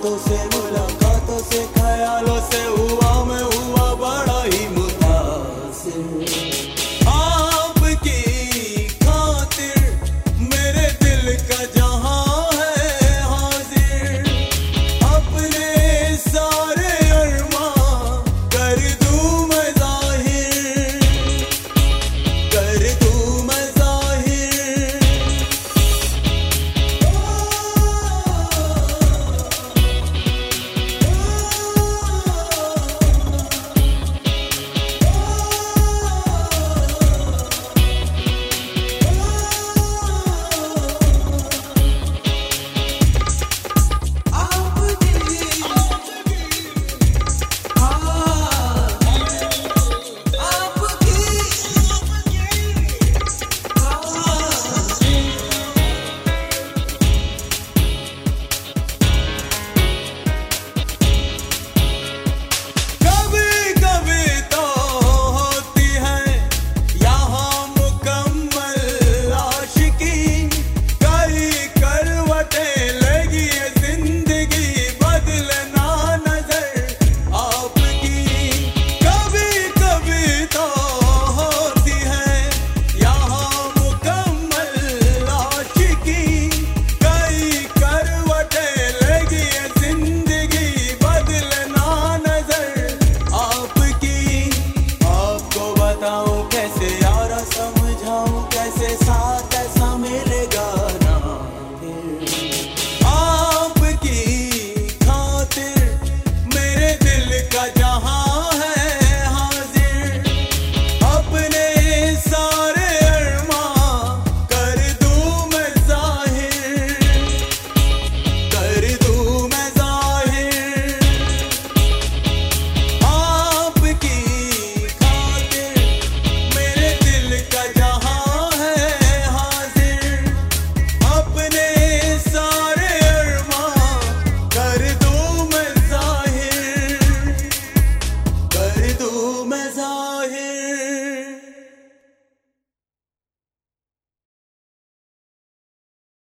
todo se